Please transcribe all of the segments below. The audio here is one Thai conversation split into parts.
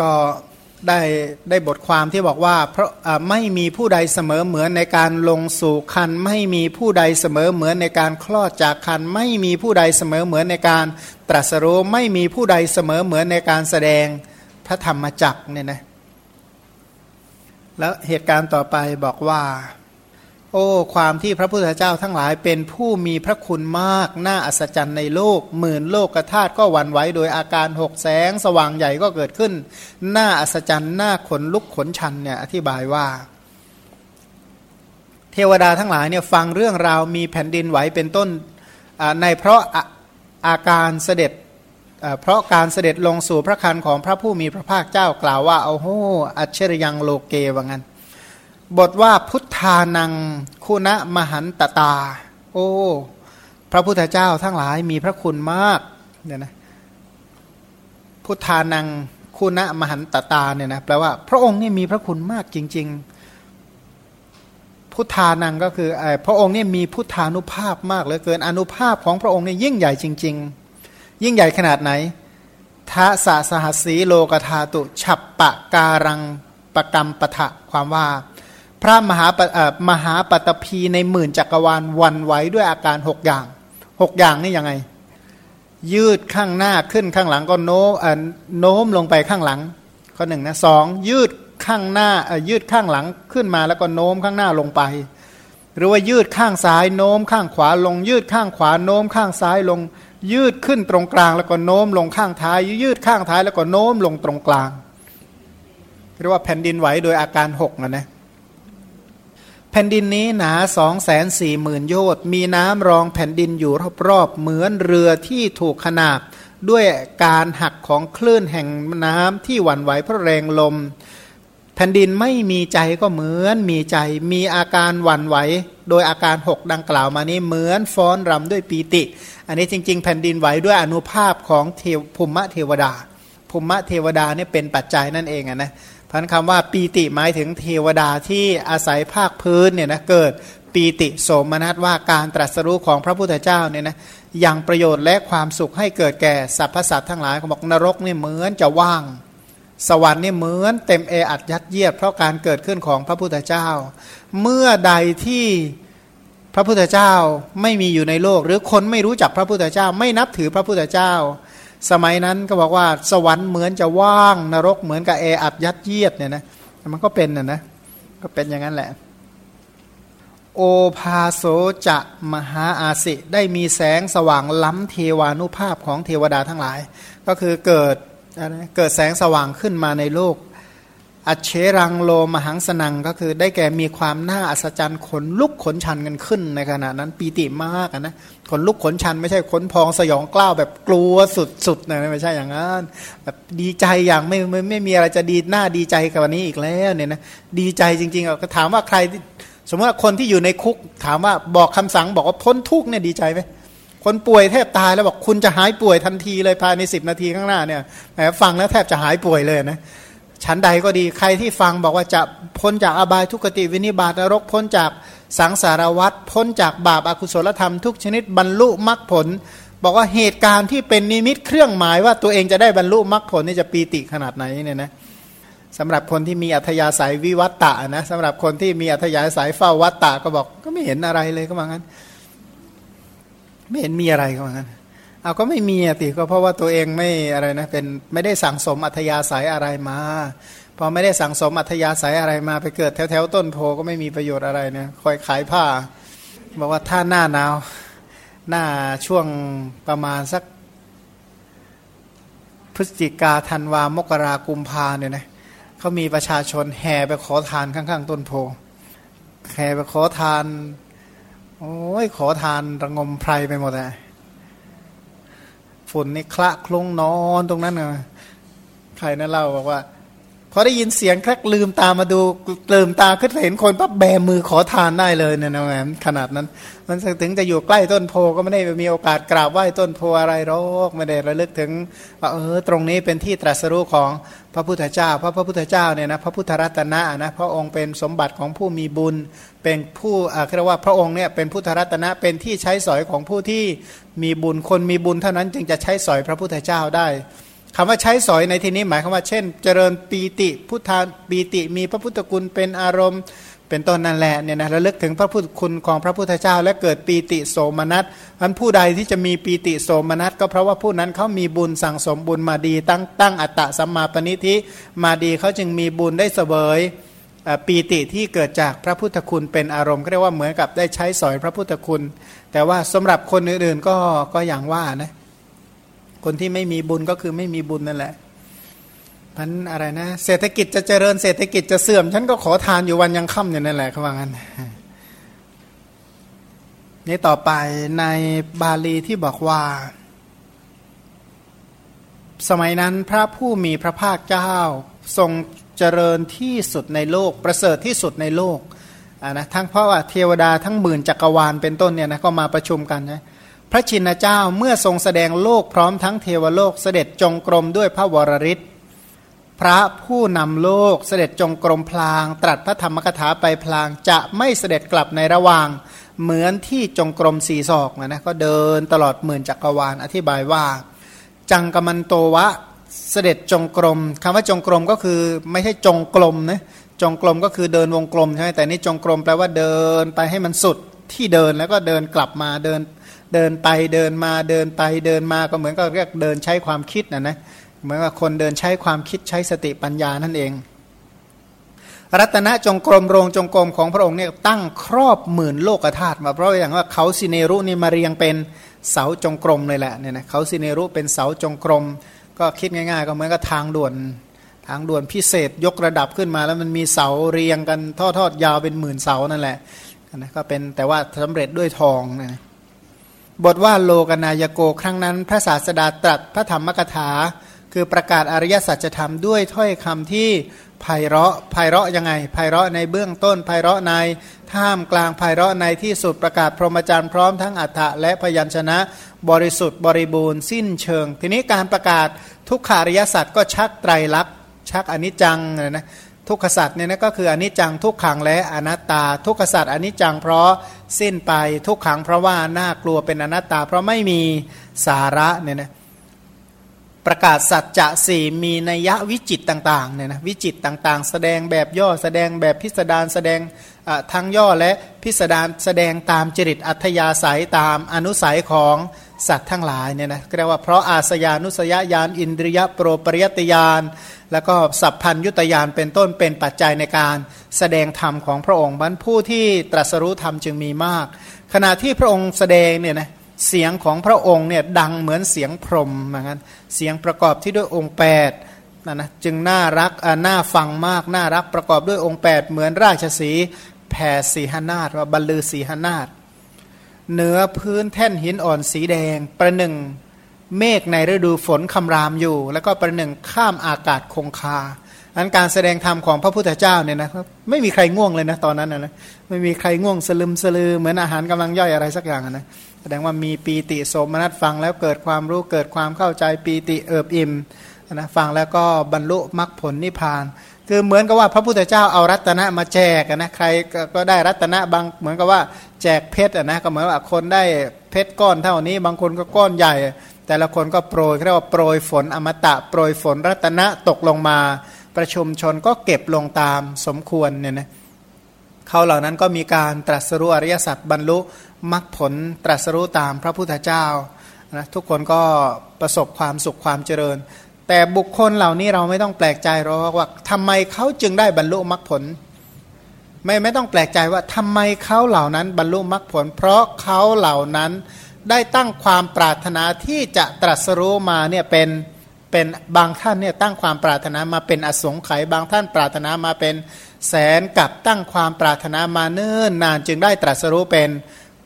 ก็ได้ได้บทความที่บอกว่าเพราะไม่มีผู้ใดเสมอเหมือนในการลงสู่คัน ไม่มีผู้ใดเสมอเหมือนในการคลอดจากคัน ไม่มีผู้ใดเสมอเหมือนในการตรัสรู้ไม่มีผู้ใดเสมอเหมือนในการแสดงพระธรรมจักเนี่ยนะแล้วเหตุการณ์ต่อไปบอกว่า โอ้ความที่พระพุทธเจ้าทั้งหลายเป็นผู้มีพระคุณมากน่าอัศจรรย์ในโลก หมื่นโลกกธาตุก็หวั่นไหวโดยอาการหกแสงสว่างใหญ่ก็เกิดขึ้นน่าอัศจรรย์น่าขนลุกขนชันเนี่ยอธิบายว่า เทวดาทั้งหลายเนี่ยฟังเรื่องราวมีแผ่นดินไหวเป็นต้นในเพราะอาการเสด็จเพราะการเสด็จลงสู่พระคันของพระผู้มีพระภาคเจ้ากล่าวว่าเอาโหอัจฉริยังโลเกว่างั้น บทว่าพุทธานังคุณะมหันตตา โอ้ พระพุทธเจ้าทั้งหลายมีพระคุณมากเนี่ยนะพุทธานังคุณะมหันตตาเนี่ยนะแปลว่าพระองค์นี่มีพระคุณมากจริง ๆ พุทธานังก็คือพระองค์นี่มีพุทธานุภาพมากเหลือเกินอนุภาพของพระองค์นี่ยิ่งใหญ่จริง ๆ ยิ่งใหญ่ขนาดไหนทัสสหัสสีโลกธาตุฉับปะการังประกรรมปะทะความว่า พระมหามหาปัตภีในหมื่นจักรวาลวันไหวด้วยอาการหกอย่างหกอย่างนี่ยังไง ยืดข้างหน้าขึ้นข้างหลังก็โน้โน้มลงไปข้างหลัง ข้อหนึ่งนะสองยืดข้างหน้ายืดข้างหลังขึ้นมาแล้วก็โน้มข้างหน้าลงไป หรือว่ายืดข้างซ้ายโน้มข้างขวาลง ยืดข้างขวาโน้มข้างซ้ายลง ยืดขึ้นตรงกลางแล้วก็โน้มลงข้างท้าย ยืดข้างท้ายแล้วก็โน้มลงตรงกลางเรียกว่าแผ่นดินไหวโดยอาการหกนะนะ แผ่นดินนี้หนาสองแสนสี่หมื่นโยชน์มีน้ำรองแผ่นดินอยู่รอบๆเหมือนเรือที่ถูกขนาบด้วยการหักของคลื่นแห่งน้ำที่หวั่นไหวเพราะแรงลม แผ่นดินไม่มีใจก็เหมือนมีใจ มีอาการหวั่นไหว โดยอาการหกดังกล่าวมานี้เหมือนฟ้อนรำด้วยปีติ อันนี้จริง ๆ แผ่นดินไหวด้วยอนุภาพของเทวภูมิเทวดาภูมิเทวดาเนี่ยเป็นปัจจัยนั่นเองนะ พันคำว่าปีติหมายถึงเทวดาที่อาศัยภาคพื้นเนี่ยนะเกิดปีติโสมนัสว่าการตรัสรู้ของพระพุทธเจ้าเนี่ยนะยังประโยชน์และความสุขให้เกิดแก่สรรพสัตว์ทั้งหลายเขาบอกนรกนี่เหมือนจะว่าง สวรรค์นี่เหมือนเต็มเออัดยัดเยียดเพราะการเกิดขึ้นของพระพุทธเจ้า เมื่อใดที่พระพุทธเจ้าไม่มีอยู่ในโลก หรือคนไม่รู้จักพระพุทธเจ้า ไม่นับถือพระพุทธเจ้า สมัยนั้นก็บอกว่าสวรรค์เหมือนจะว่างนรกเหมือนกับแออัดยัดเยียดเนี่ยนะมันก็เป็นนะนะก็เป็นอย่างนั้นแหละ โอภาโสจะมหาอาสิได้มีแสงสว่างล้ำเทวานุภาพของเทวดาทั้งหลาย ก็คือเกิดเกิดแสงสว่างขึ้นมาในโลก อัเชรังโลมหังสนังก็คือได้แก่มีความน่าอัศจรรย์ขนลุกขนชันกันขึ้นในขณะนั้นปีติมากนะขนลุกขนชันไม่ใช่ขนพองสยองกล้าวแบบกลัวสุดๆนะไม่ใช่อย่างนั้นแบบดีใจอย่างไม่ไม่ไม่มีอะไรจะดีหน้าดีใจกับวันนี้อีกแล้วเนี่ยนะดีใจจริงๆก็ถามว่าใคร สมมติว่าคนที่อยู่ในคุก ถามว่าบอกคำสั่งบอกว่าพ้นทุกเนี่ยดีใจไหมคนป่วยแทบตายแล้วบอกคุณจะหายป่วยทันทีเลยภายในสิบนาทีข้างหน้าเนี่ยแหมฟังแล้วแทบจะหายป่วยเลยนะ ชั้นใดก็ดีใครที่ฟังบอกว่าจะพ้นจากอบายทุกติวินิบาตนรกพ้นจากสังสารวัฏพ้นจากบาปอากุศลธรรมทุกชนิดบรรลุมรรคผล บอกว่าเหตุการณ์ที่เป็นนิมิตเครื่องหมายว่าตัวเองจะได้บรรลุมรรคผลนี่จะปีติขนาดไหนเนี่ยนะสำหรับคนที่มีอัธยาศัยวิวัตตะนะสำหรับคนที่มีอัธยาศัยเฝ้าวัตตะก็บอกก็ไม่เห็นอะไรเลยก็ว่างั้น ไม่เห็นมีอะไรก็ว่างั้น เอาก็ไม่มีติก็เพราะว่าตัวเองไม่อะไรนะเป็นไม่ได้สั่งสมอัธยาศัยอะไรมาพอไม่ได้สั่งสมอัธยาศัยอะไรมาไปเกิดแถวแถวต้นโพก็ไม่มีประโยชน์อะไรเนี่ยคอยขายผ้า บอกว่าถ้าหน้าหนาว หน้าช่วงประมาณสัก พฤศจิกาธันวามกรากุมภาเนี่ยนะเขามีประชาชนแห่ไปขอทานข้าง ๆ ต้นโพแห่ไปขอทาน โอ้ยขอทานระงมไพรไปหมดเลย ฝุ่นนี่คละคลุ้งนอนตรงนั้นไงใครนั่นเล่าบอกว่า พอได้ยินเสียงแครกลืมตามาดูลืมตาขึ้นเห็นคนปั๊บแบมือขอทานได้เลยเนี่ยนะแหมขนาดนั้น มันถึงจะอยู่ใกล้ต้นโพก็ไม่ได้มีโอกาสกราบไหว้ต้นโพอะไรหรอกไม่ได้ระลึกถึงว่าเออตรงนี้เป็นที่ตรัสรู้ของพระพุทธเจ้า พระพระพุทธเจ้าเนี่ยนะพระพุทธรัตนะนะพระองค์เป็นสมบัติของผู้มีบุญ เป็นผู้อ่าเรียกว่าพระองค์เนี่ยเป็นพุทธรัตนะเป็นที่ใช้สอยของผู้ที่มีบุญคนมีบุญเท่านั้นจึงจะใช้สอยพระพุทธเจ้าได้ คำว่าใช้สอยในที่นี้หมายความว่า เช่น เจริญปีติพุทธาปีติมีพระพุทธคุณเป็นอารมณ์ เป็นต้นนั่นแหละเนี่ยนะระลึกถึงพระพุทธคุณของพระพุทธเจ้า และเกิดปีติโสมนัสอันผู้ใดที่จะมีปีติโสมนัสก็เพราะว่าผู้นั้นเขามีบุญสั่งสมบุญมาดีตั้งตั้งอัตตะสัมมาปณิธิมาดีเขาจึงมีบุญได้เสวยปีติที่เกิดจากพระพุทธคุณเป็นอารมณ์เรียกว่าเหมือนกับได้ใช้สอยพระพุทธคุณ แต่ว่าสำหรับคนอื่นๆก็ก็อย่างว่านะ คนที่ไม่มีบุญก็คือไม่มีบุญนั่นแหละพันอะไรนะ เศรษฐกิจจะเจริญเศรษฐกิจจะเสื่อม ฉันก็ขอทานอยู่วันยังค่ำอยู่นั่นแหละเขาว่างั้นนี่ต่อไปในบาลีที่บอกว่า สมัยนั้นพระผู้มีพระภาคเจ้า ทรงเจริญที่สุดในโลก ประเสริฐที่สุดในโลกะนะทั้งเพราะว่าเทวดาทั้งหมื่นจักรวาลเป็นต้นเนี่ยนะก็มาประชุมกันนะ ระชินเจ้าเมื่อทรงแสดงโลกพร้อมทั้งเทวโลกเสด็จจงกรมด้วยพระวรริศพระผู้นำโลกเสด็จจงกรมพลาง ตรัสพระธรรมกถาไปพลางจะไม่เสด็จกลับในระหว่าง เหมือนที่จงกรมสีศอกนะนะก็เดินตลอดหมื่นจักรวาลอธิบายว่า จังกมันโตวะเสด็จจงกรมคำว่าจงกรมก็คือไม่ใช่จงกลมนะจงกรมก็คือเดินวงกลมใช่ไหมแต่นี่จงกรมแปลว่าเดินไปให้มันสุดที่เดินแล้วก็เดินกลับมาเดิน เดินไปเดินมาเดินไปเดินมาก็เหมือนกับเรียกเดินใช้ความคิดนะนะเหมือนกับคนเดินใช้ความคิดใช้สติปัญญานั่นเอง รัตนจงกรมโรงจงกรมของพระองค์เนี่ยตั้งครอบหมื่นโลกธาตุมาเพราะอย่างว่าเขาสิเนรุนี่มาเรียงเป็นเสาจงกรมเลยแหละเนี่ยนะเขาสิเนรุเป็นเสาจงกรม ก็คิดง่ายๆ ก็เหมือนกับทางด่วนทางด่วนพิเศษยกระดับขึ้นมา แล้วมันมีเสาเรียงกันทอดๆยาวเป็นหมื่นเสานั่นแหละนะก็เป็นแต่ว่าสำเร็จด้วยทองนะ บทว่าโลกนายโกครั้งนั้นพระศาสดาตรัสพระธรรมกถา คือประกาศอริยสัจธรรมด้วยถ้อยคำที่ไพเราะไพเราะยังไงไพเราะในเบื้องต้นไพเราะในท่ามกลางไพเราะในที่สุดประกาศพรหมจรรย์พร้อมทั้งอัฏฐะและพยัญชนะ บริสุทธิ์บริบูรณ์สิ้นเชิง ทีนี้การประกาศทุกขาริยสัจก็ชักไตรลักษณ์ชักอนิจจังนะ ทุกขสัตว์เนี่ยนะก็คืออนิจจังทุกขังและอนัตตา ทุกขสัตว์อนิจจังเพราะสิ้นไปทุกขังเพราะว่าน่ากลัวเป็นอนัตตา เพราะไม่มีสาระเนี่ยนะประกาศสัจจะสี่มีนัยวิจิตต่างๆเนี่ยนะวิจิตต่างๆ แสดงแบบย่อแสดงแบบพิสดารแสดงทั้งย่อและพิสดารแสดงตามจริตอัธยาศัยตามอนุสัยของ สัตว์ทั้งหลายเนี่ยนะเรียกว่าเพราะอาสยานุสยญาณอินทรียโปรปริยตยานแล้วก็สัพพัญยุตยานเป็นต้นเป็นปัจจัยในการแสดงธรรมของพระองค์บรรผู้ที่ตรัสรู้ธรรมจึงมีมาก ขณะที่พระองค์แสดงเนี่ยนะเสียงของพระองค์เนี่ยดังเหมือนเสียงพรหมเหมือนกันเสียงประกอบที่ด้วยองค์8นะนะจึงน่ารักน่าฟังมาก น่ารักประกอบด้วยองค์ 8 เหมือนราชสีแผ่สีหนาฏว่าบรรลือสีหนาฏ เหนือพื้นแท่นหินอ่อนสีแดง ประหนึ่งเมฆในฤดูฝนคำรามอยู่ แล้วก็ประหนึ่งข้ามอากาศคงคาอันการแสดงธรรมของพระพุทธเจ้าเนี่ยนะครับไม่มีใครง่วงเลยนะตอนนั้นนะไม่มีใครง่วงสลึมสลือเหมือนอาหารกำลังย่อยอะไรสักอย่างนะแสดงว่ามีปีติโสมนัสฟังแล้วเกิดความรู้เกิดความเข้าใจปีติเอิบอิ่มนะฟังแล้วก็บรรลุมรรคผลนิพพาน คือเหมือนกับว่าพระพุทธเจ้าเอารัตนะมาแจกนะใครก็ได้รัตนะบางเหมือนกับว่าแจกเพชรนะก็เหมือนว่าคนได้เพชรก้อนเท่านี้ บางคนก็ก้อนใหญ่ แต่ละคนก็โปรยเรียกว่าโปรยฝนอมตะโปรยฝนรัตนะตกลงมา ประชุมชนก็เก็บลงตามสมควรเนี่ยนะเขาเหล่านั้นก็มีการตรัสรู้อริยสัจบรรลุมรรคผลตรัสรู้ตามพระพุทธเจ้านะทุกคนก็ประสบความสุขความเจริญ แต่บุคคลเหล่านี้เราไม่ต้องแปลกใจหรอกว่าทำไมเขาจึงได้บรรลุมรรคผล ไม่ไม่ต้องแปลกใจว่าทำไมเขาเหล่านั้นบรรลุมรรคผล เพราะเขาเหล่านั้นได้ตั้งความปรารถนาที่จะตรัสรู้มาเนี่ยเป็นเป็นบางท่านเนี่ยตั้งความปรารถนามาเป็นอสงไขยบางท่านปรารถนามาเป็นแสนกับตั้งความปรารถนามาเนิ่นนานจึงได้ตรัสรู้เป็น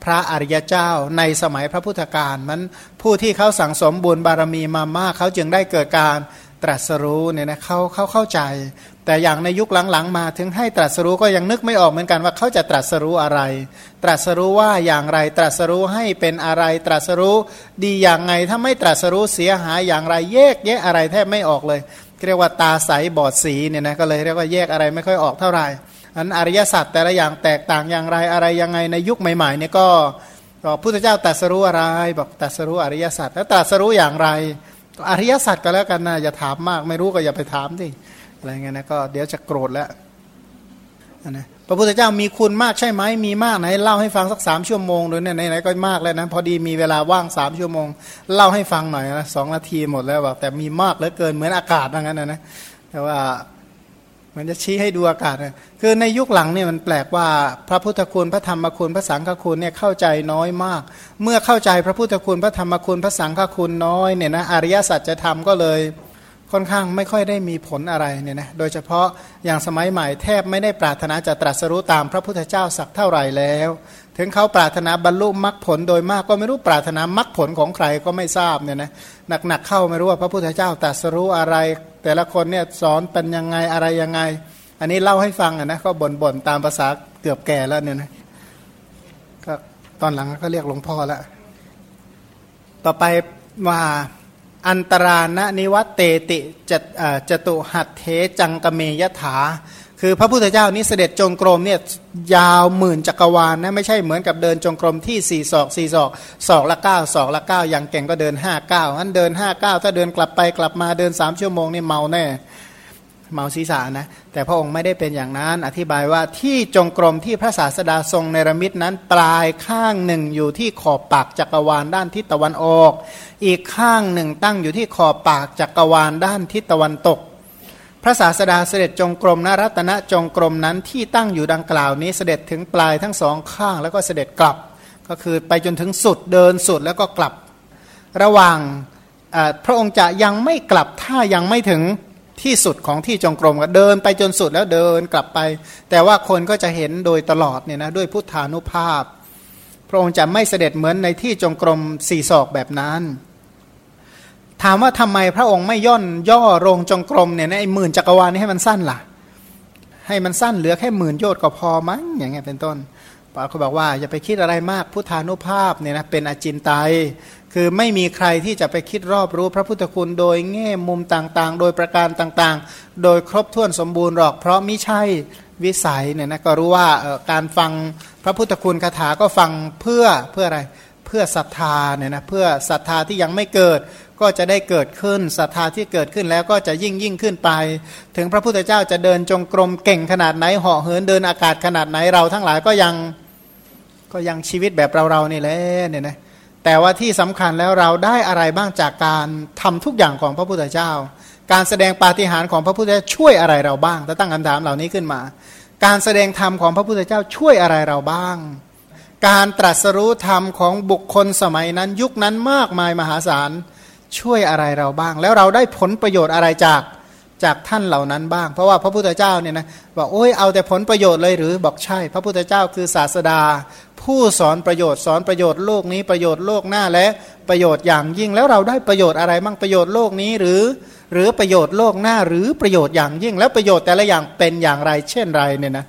พระอริยเจ้าในสมัยพระพุทธการมันผู้ที่เขาสั่งสมบุญบารมีมามากเขาจึงได้เกิดการตรัสรู้เนี่ยนะเขาเขาเข้าใจ แต่อย่างในยุคหลังๆ มาถึงให้ตรัสรู้ก็ยังนึกไม่ออกเหมือนกันว่าเขาจะตรัสรู้อะไร ตรัสรู้ว่าอย่างไรตรัสรู้ให้เป็นอะไรตรัสรู้ดีอย่างไงถ้าไม่ตรัสรู้เสียหายอย่างไรแยกแยะอะไรแทบไม่ออกเลยเรียกว่าตาใสบอดสีเนี่ยนะก็เลยเรียกว่าแยกอะไรไม่ค่อยออกเท่าไหร่ อันอริยสัจแต่ละอย่างแตกต่างอย่างไรอะไรยังไงในยุคใหม่ๆเนี่ยก็พุทธเจ้าตรัสรู้อะไรบอกตรัสรู้อริยสัจแล้วตรัสรู้อย่างไร อริยสัจก็แล้วกันนะอย่าถามมากไม่รู้ก็อย่าไปถามสิอะไรเงี้ยนะก็เดี๋ยวจะโกรธแล้วนะพระพุทธเจ้ามีคุณมากใช่ไหมมีมากไหนเล่าให้ฟังสักสามชั่วโมงเลยเนี่ยไหนๆก็มากแล้วนะพอดีมีเวลาว่างสามชั่วโมง เล่าให้ฟังหน่อยนะสองนาทีหมดแล้วบอกแต่มีมากเหลือเกินเหมือนอากาศอย่างนั้นนะนะแต่ว่า มันจะชี้ให้ดูอากาศนะคือในยุคหลังเนี่ยมันแปลกว่าพระพุทธคุณพระธรรมคุณพระสังฆคุณเนี่ยเข้าใจน้อยมาก เมื่อเข้าใจพระพุทธคุณพระธรรมคุณพระสังฆคุณน้อยเนี่ยนะอริยสัจจะทำก็เลย ค่อนข้างไม่ค่อยได้มีผลอะไรเนี่ยนะโดยเฉพาะอย่างสมัยใหม่แทบไม่ได้ปรารถนาจะตรัสรู้ตามพระพุทธเจ้าสักเท่าไหร่แล้ว ถึงเขาปรารถนาบรรลุมรรคผลโดยมากก็ไม่รู้ปรารถนามรรคผลของใครก็ไม่ทราบเนี่ยนะหนักๆเข้าไม่รู้ว่าพระพุทธเจ้าตรัสรู้อะไร แต่ละคนเนี่ยสอนเป็นยังไงอะไรยังไง อันนี้เล่าให้ฟังนะก็บ่นๆตามภาษาเกือบแก่แล้วเนี่ยนะก็ตอนหลังก็เรียกหลวงพ่อล้วต่อไปว่า อันตราณนิวัตเตติจจตุหัตเทจังกเมยถา คือพระพุทธเจ้านี้เสด็จจงกรมเนี่ยยาวหมื่นจักรวาลนะไม่ใช่เหมือนกับเดินจงกรมที่สี่ศอกสี่ศอกศอกละเก้าศอกละเก้าอย่างเก่งก็เดินห้าเก้าอันเดินห้าเก้าถ้าเดินกลับไปกลับมาเดินสามชั่วโมงนี่เมาแน่ เมาศีรษะนะแต่พระองค์ไม่ได้เป็นอย่างนั้น อธิบายว่าที่จงกรมที่พระศาสดาทรงในรมิดนั้นปลายข้างหนึ่งอยู่ที่ขอบปากจักรวาลด้านทิศตะวันออก อีกข้างหนึ่งตั้งอยู่ที่ขอบปากจักรวาลด้านทิศตะวันตก พระศาสดาเสด็จจงกรมนรัตนจงกรมนั้นที่ตั้งอยู่ดังกล่าวนี้เสด็จถึงปลายทั้งสองข้างแล้วก็เสด็จกลับ ก็คือไปจนถึงสุดเดินสุดแล้วก็กลับ ระหว่างพระองค์จะยังไม่กลับถ้ายังไม่ถึง ที่สุดของที่จงกรมก็เดินไปจนสุดแล้วเดินกลับไป แต่ว่าคนก็จะเห็นโดยตลอดเนี่ยนะด้วยพุทธานุภาพ พระองค์จะไม่เสด็จเหมือนในที่จงกรมสี่ศอกแบบนั้น ถามว่าทำไมพระองค์ไม่ย่นย่อโรงจงกรมเนี่ยไอ้หมื่นจักรวาลนี้ให้มันสั้นล่ะ ให้มันสั้นเหลือแค่หมื่นโยชน์ก็พอมั้งอย่างเงี้ยเป็นต้นปาเขาบอกว่าอย่าไปคิดอะไรมากพุทธานุภาพเนี่ยนะเป็นอจินไตย คือไม่มีใครที่จะไปคิดรอบรู้พระพุทธคุณโดยแง่มุมต่างๆ โดยประการต่างๆ โดยครบถ้วนสมบูรณ์หรอก เพราะไม่ใช่วิสัยเนี่ยนะก็รู้ว่าการฟังพระพุทธคุณคาถาก็ฟังเพื่อเพื่ออะไรเพื่อศรัทธาเนี่ยนะเพื่อศรัทธาที่ยังไม่เกิดก็จะได้เกิดขึ้นศรัทธาที่เกิดขึ้นแล้วก็จะยิ่งยิ่งขึ้นไป ถึงพระพุทธเจ้าจะเดินจงกรมเก่งขนาดไหนเหาะเหินเดินอากาศขนาดไหนเราทั้งหลายก็ยังก็ยังชีวิตแบบเราๆนี่แหละเนี่ยนะ แต่ว่าที่สำคัญแล้วเราได้อะไรบ้างจากการทำทุกอย่างของพระพุทธเจ้า การแสดงปาฏิหาริย์ของพระพุทธเจ้าช่วยอะไรเราบ้างถ้าตั้งคำถามเหล่านี้ขึ้นมา การแสดงธรรมของพระพุทธเจ้าช่วยอะไรเราบ้าง การตรัสรู้ธรรมของบุคคลสมัยนั้นยุคนั้นมากมายมหาศาลช่วยอะไรเราบ้าง แล้วเราได้ผลประโยชน์อะไรจากจากท่านเหล่านั้นบ้าง เพราะว่าพระพุทธเจ้าเนี่ยนะบอกโอ้ยเอาแต่ผลประโยชน์เลยหรือบอกใช่ พระพุทธเจ้าคือศาสดา ผู้สอนประโยชน์สอนประโยชน์โลกนี้ประโยชน์โลกหน้าและประโยชน์อย่างยิ่งแล้วเราได้ประโยชน์อะไรบ้างประโยชน์โลกนี้หรือ หรือประโยชน์โลกหน้าหรือประโยชน์อย่างยิ่ง แล้วประโยชน์แต่ละอย่างเป็นอย่างไร เช่นไรเนี่ยนะ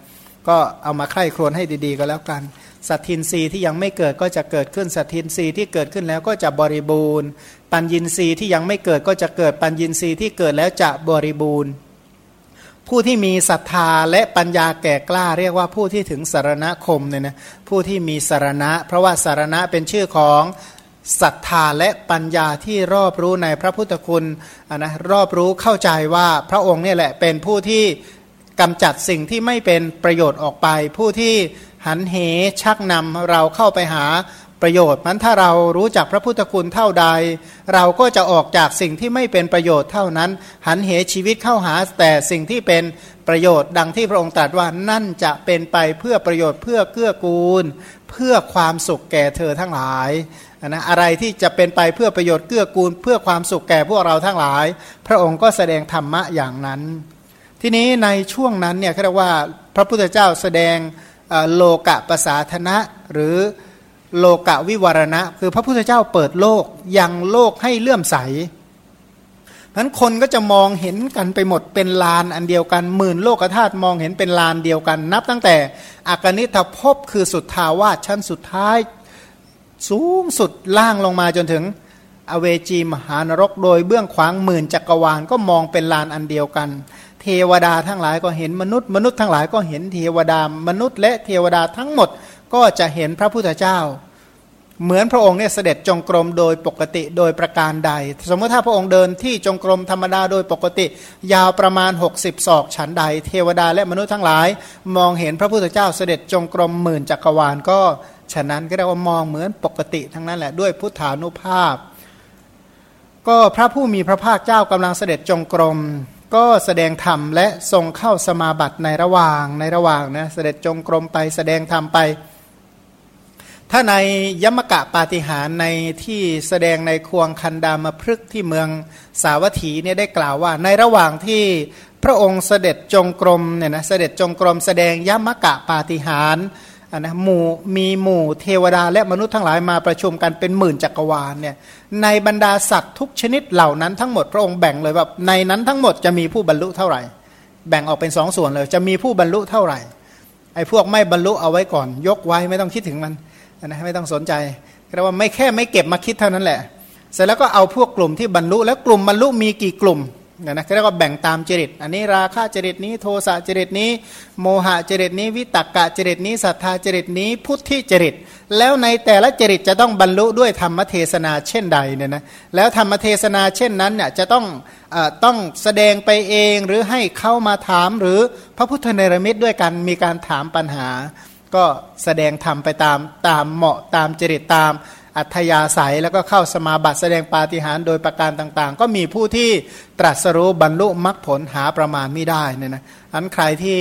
ก็เอามาใคร่ครวญให้ดี ๆ ก็แล้วกันสัตทินรีที่ยังไม่เกิดก็จะเกิดขึ้นสัตทินรีที่เกิดขึ้นแล้วก็จะบริบูรณ์ ปัญญินรีที่ยังไม่เกิดก็จะเกิดปัญญินรีที่เกิดแล้วจะบริบูรณ์ ผู้ที่มีศรัทธาและปัญญาแก่กล้า เรียกว่าผู้ที่ถึงสารณคมเนี่ยนะผู้ที่มีสารณะ เพราะว่าสารณะเป็นชื่อของศรัทธาและปัญญาที่รอบรู้ในพระพุทธคุณนะรอบรู้เข้าใจว่าพระองค์เนี่ยแหละเป็นผู้ที่กำจัดสิ่งที่ไม่เป็นประโยชน์ออกไป ผู้ที่หันเหชักนำเราเข้าไปหา ประโยชน์มันถ้าเรารู้จักพระพุทธคุณเท่าใด เราก็จะออกจากสิ่งที่ไม่เป็นประโยชน์เท่านั้น หันเหชีวิตเข้าหาแต่สิ่งที่เป็นประโยชน์ดังที่พระองค์ตรัสว่านั่นจะเป็นไปเพื่อประโยชน์เพื่อเกื้อกูล เพื่อความสุขแก่เธอทั้งหลายนะอะไรที่จะเป็นไปเพื่อประโยชน์เกื้อกูล เพื่อความสุขแก่พวกเราทั้งหลาย พระองค์ก็แสดงธรรมะอย่างนั้น ทีนี้ในช่วงนั้นเนี่ยเรียกว่าพระพุทธเจ้าแสดงโลกะภาษาธนะหรือ โลกะวิวรณะ คือพระพุทธเจ้าเปิดโลกยังโลกให้เลื่อมใสนั้นคนก็จะมองเห็นกันไปหมดเป็นลานอันเดียวกันหมื่นโลกธาตุมองเห็นเป็นลานเดียวกัน นับตั้งแต่อากนิทภพคือสุดทาวาชั้นสุดท้าย สูงสุดล่างลงมาจนถึง อเวจีมหานรกโดยเบื้องขวางหมื่นจักรวาลก็มองเป็นลานอันเดียวกัน เทวดาทั้งหลายก็เห็นมนุษย์ มนุษย์ทั้งหลายก็เห็นเทวดามนุษย์และเทวดาทั้งหมด ก็จะเห็นพระพุทธเจ้า เหมือนพระองค์เนี่ยเสด็จจงกรมโดยปกติโดยประการใด สมมติถ้าพระองค์เดินที่จงกรมธรรมดาโดยปกติ ยาวประมาณ 60ศอกฉันใด เทวดาและมนุษย์ทั้งหลาย มองเห็นพระพุทธเจ้าเสด็จจงกรมหมื่นจักรวาลก็ฉะนั้นก็เรียกว่ามองเหมือนปกติทั้งนั้นแหละด้วยพุทธานุภาพ ก็พระผู้มีพระภาคเจ้ากำลังเสด็จจงกรม ก็แสดงธรรมและทรงเข้าสมาบัติในระหว่างในระหว่างนะเสด็จจงกรมไปแสดงธรรมไป ถ้าในยมกะปาฏิหารในที่แสดงในควงคันดามพฤกที่เมืองสาวัตถีเนี่ยได้กล่าวว่า ในระหว่างที่พระองค์เสด็จจงกรมเนี่ยนะเสด็จจงกรมแสดงยมกะปาฏิหารนนะหมู่มีหมู่เทวดาและมนุษย์ทั้งหลายมาประชุมกันเป็นหมื่นจักรวาลเนี่ยในบรรดาสัตว์ทุกชนิดเหล่านั้นทั้งหมดพระองค์แบ่งเลยว่าในนั้นทั้งหมดจะมีผู้บรรลุเท่าไหร่ แบ่งออกเป็นสองส่วนเลย จะมีผู้บรรลุเท่าไหร่ไอ้พวกไม่บรรลุเอาไว้ก่อน ยกไว้ไม่ต้องคิดถึงมัน นะไม่ต้องสนใจแค่ว่าไม่แค่ไม่เก็บมาคิดเท่านั้นแหละ เสร็จแล้วก็เอาพวกกลุ่มที่บรรลุแล้วกลุ่มบรรลุมีกี่กลุ่มนี่ยนะเรียกว่าแบ่งตามจริต อันนี้ราคะจริตนี้โทสะจริตนี้ โมหะจริตนี้ วิตกกะจริตนี้ศรัทธาจริตนี้ พุทธิจริต แล้วในแต่ละจริตจะต้องบรรลุด้วยธรรมเทศนาเช่นใดเนี่ยนะแล้วธรรมเทศนาเช่นนั้นเนี่ยจะต้องอต้องแสดงไปเองหรือให้เข้ามาถามหรือพระพุทธเนรมิตด้วยกันมีการถามปัญหา ก็แสดงธรรมไปตามตามเหมาะตามจริตตามอัธยาศัยแล้วก็เข้าสมาบัติแสดงปาฏิหาริย์โดยประการต่างๆ ก็มีผู้ที่ตรัสรู้บรรลุมรรคผลหาประมาณไม่ได้เนี่ยนะอันใครที่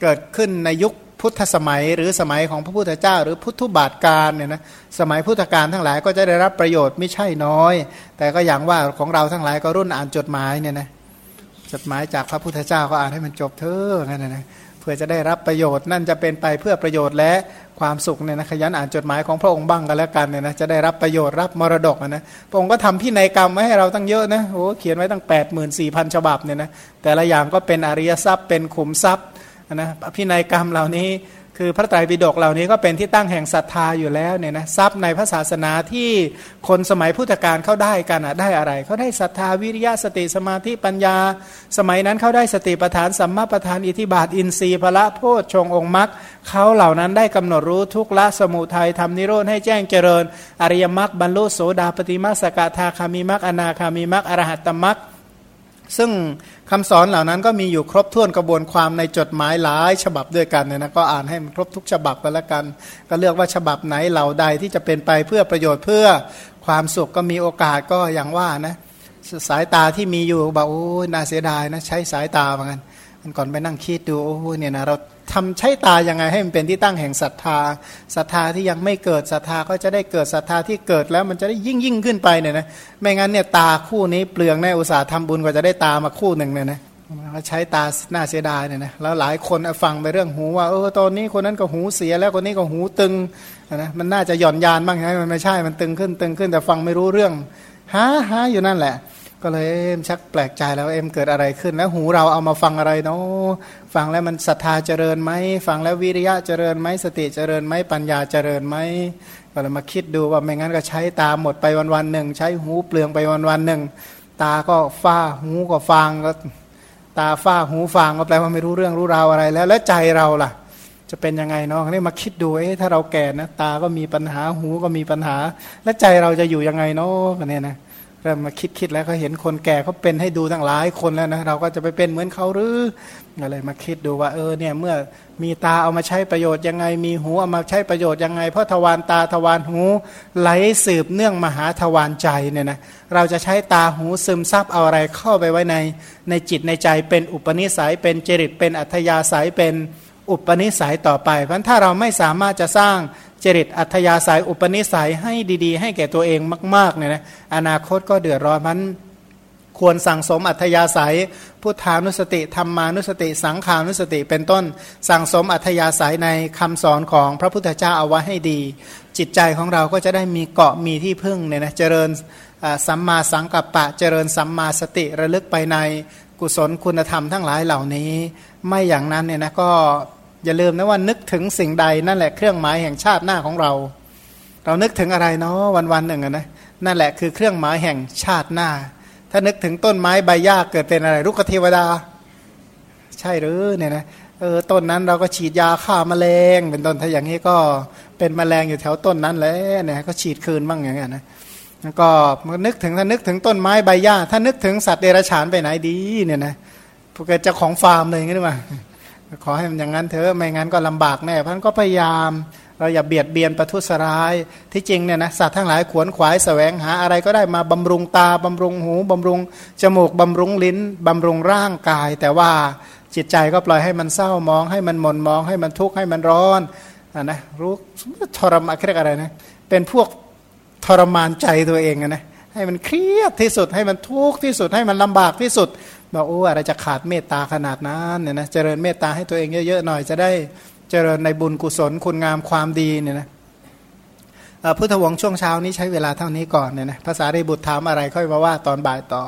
เกิดขึ้นในยุคพุทธสมัยหรือสมัยของพระพุทธเจ้า หรือพุทธบาทการเนี่ยนะสมัยพุทธกาลทั้งหลายก็จะได้รับประโยชน์ไม่ใช่น้อย แต่ก็อย่างว่าของเราทั้งหลายก็รุ่นอ่านจดหมายเนี่ยนะจดหมายจากพระพุทธเจ้าก็อ่านให้มันจบเถอะนั่นนะ เพื่อจะได้รับประโยชน์นั่นจะเป็นไปเพื่อประโยชน์และความสุขเนี่ยนะขยันอ่านจดหมายของพระองค์บ้างกันแล้วกันเนี่ยนะจะได้รับประโยชน์รับมรดกนะพระองค์ก็ทำพินัยกรรมไว้ให้เราตั้งเยอะนะโอ้เขียนไว้ตั้ง 8 4 0 0 0 ฉบับเนี่ยนะแต่ละอย่างก็เป็นอริยทรัพย์เป็นขุมทรัพย์นะพินัยกรรมเหล่านี้ คือพระไตรปิฎกเหล่านี้ก็เป็นที่ตั้งแห่งศรัทธาอยู่แล้วเนี่ยนะทรัพย์ในพระศาสนาที่คนสมัยพุทธกาลเขาได้กันอะได้อะไรเขาได้ศรัทธาวิริยะสติสมาธิปัญญา สมัยนั้นเขาได้สติปัฏฐานสัมมาปัฏฐานอิทิบาทอินทรีย์พละโพชฌงองค์มรรคเขาเหล่านั้นได้กำหนดรู้ทุกละสมุทัยทำนิโรธให้แจ้งเจริญ อริยมรรคบรรลุโสดาปฏิมาสกทาคามิมรรคอนาคามิมรรคอรหัตตมรรคซึ่ง คำสอนเหล่านั้นก็มีอยู่ครบถ้วนกระบวนความในจดหมายหลายฉบับด้วยกันเนี่ยนะก็อ่านให้มันครบทุกฉบับไปแล้วกัน ก็เลือกว่าฉบับไหนเหล่าใดที่จะเป็นไปเพื่อประโยชน์เพื่อความสุขก็มีโอกาสก็อย่างว่านะสายตาที่มีอยู่บอกโอ้น่าเสียดายนะใช้สายตาเหมือนกันมันก่อนไปนั่งคิดดูโอ้โหเนี่ยนะเรา ทำใช้ตายังไงให้มันเป็นที่ตั้งแห่งศรัทธาศรัทธาที่ยังไม่เกิดศรัทธาก็จะได้เกิดศรัทธาที่เกิดแล้วมันจะได้ยิ่งยิ่งขึ้นไปเนี่ยนะไม่งั้นเนี่ยตาคู่นี้เปลืองแน่อุตสาห์ทำบุญกว่าจะได้ตามาคู่หนึ่งเนี่ยนะใช้ตาหน้าเสียดายเนี่ยนะแล้วหลายคนฟังไปเรื่องหูว่าเออตอนนี้คนนั้นก็หูเสียแล้วคนนี้ก็หูตึงนะมันน่าจะหย่อนยานบ้างใช่ไงมันไม่ใช่มันตึงขึ้นตึงขึ้นแต่ฟังไม่รู้เรื่องหาหาอยู่นั่นแหละ ก็เลยเอ็มชักแปลกใจแล้วเอ็มเกิดอะไรขึ้น แล้วหูเราเอามาฟังอะไรเนาะฟังแล้วมันศรัทธาเจริญไหมฟังแล้ววิริยะเจริญไหมสติเจริญไหมปัญญาเจริญไหมก็เลยมาคิดดูว่าไม่งั้นก็ใช้ตาหมดไปวันวันหนึ่งใช้หูเปลืองไปวันวันหนึ่งตาก็ฟ้าหูก็ฟังก็ตาฟ้าหูฟังก็แปลว่าไม่รู้เรื่องรู้ราวอะไรแล้ว แล้วใจเราล่ะ จะเป็นยังไงเนาะนี่มาคิดดูเอ๊ะถ้าเราแก่นะตาก็มีปัญหาหูก็มีปัญหา แล้วใจเราจะอยู่ยังไงเนาะกันเนี่ยนะ เริ่มมาคิดคิดแล้วเขาเห็นคนแก่เขาเป็นให้ดูตั้งหลายคนแล้วนะเราก็จะไปเป็นเหมือนเขาหรืออะไรมาคิดดูว่าเออเนี่ยเมื่อมีตาเอามาใช้ประโยชน์ยังไง มีหูเอามาใช้ประโยชน์ยังไง เพราะทวารตาทวารหูไหลสืบเนื่องมหาทวารใจเนี่ยนะเราจะใช้ตาหูซึมซับเอาอะไรเข้าไปไว้ใน ในจิตในใจเป็นอุปนิสัยเป็นจริตเป็นอัธยาศัยเป็นอุปนิสัยต่อไปเพราะถ้าเราไม่สามารถจะสร้าง จริตอัธยาศัยอุปนิสัยให้ดีๆ ให้แก่ตัวเองมากๆเนี่ยนะอนาคตก็เดือดร้อนมันควรสั่งสมอัธยาศัยพุทธานุสติธรรมานุสติ สังขานุสติเป็นต้น สั่งสมอัธยาศัยในคำสอนของพระพุทธเจ้าเอาไว้ให้ดี จิตใจของเราก็จะได้มีเกาะมีที่พึ่งเนี่ยนะเจริญสัมมาสังกัปปะ เจริญสัมมาสติระลึกไปในกุศลคุณธรรมทั้งหลายเหล่านี้ ไม่อย่างนั้นเนี่ยนะก็ อย่าลืมนะว่านึกถึงสิ่งใดนั่นแหละเครื่องหมายแห่งชาติหน้าของเรา เรานึกถึงอะไรเนาะวันวันหนึ่งนะนั่นแหละคือเครื่องหมายแห่งชาติหน้า ถ้านึกถึงต้นไม้ใบหญ้าเกิดเป็นอะไรรุกเทวดา ใช่หรือเนี่ยนะเออต้นนั้นเราก็ฉีดยาฆ่ามาแมลง เป็นต้นถ้าอย่างนี้ก็เป็นแมลงอยู่แถวต้นนั้นแหละเนี่ยก็ฉีดคืนบ้างอย่างเงี้ยนะแล้วก็นึกถึงถ้านึกถึงต้นไม้ใบหญ้า ถ้านึกถึงสัตว์เดรัจฉานไปไหนดีเนี่ยนะพวกเจ้าของฟาร์มเลยงี้หรือเปล่า ขอให้มันอย่างนั้นเถอะไม่งั้นก็ลำบากแน่พันก็พยายามเราอย่าเบียดเบียนประทุษร้าย ที่จริงเนี่ยนะสัตว์ทั้งหลายขวนขวายแสวงหาอะไรก็ได้มาบำรุงตา บำรุงหู บำรุงจมูก บำรุงลิ้น บำรุงร่างกาย แต่ว่าจิตใจก็ปล่อยให้มันเศร้ามอง ให้มันหม่นมอง ให้มันทุกข์ให้มันร้อนอะนะรู้ทรมานเรียกอะไรนะเป็นพวกทรมานใจตัวเองนะให้มันเครียดที่สุดให้มันทุกข์ที่สุดให้มันลำบากที่สุด บอกโอ้อะไรจะขาดเมตตาขนาดนั้นเนี่ยนะเจริญเมตตาให้ตัวเองเยอะๆหน่อยจะได้เจริญในบุญกุศลคุณงามความดีเนี่ยนะพุทธวงศ์ช่วงเช้านี้ใช้เวลาเท่านี้ก่อนเนี่ยนะภาษาได้บุตรถามอะไรค่อยมาว่าตอนบ่ายต่อ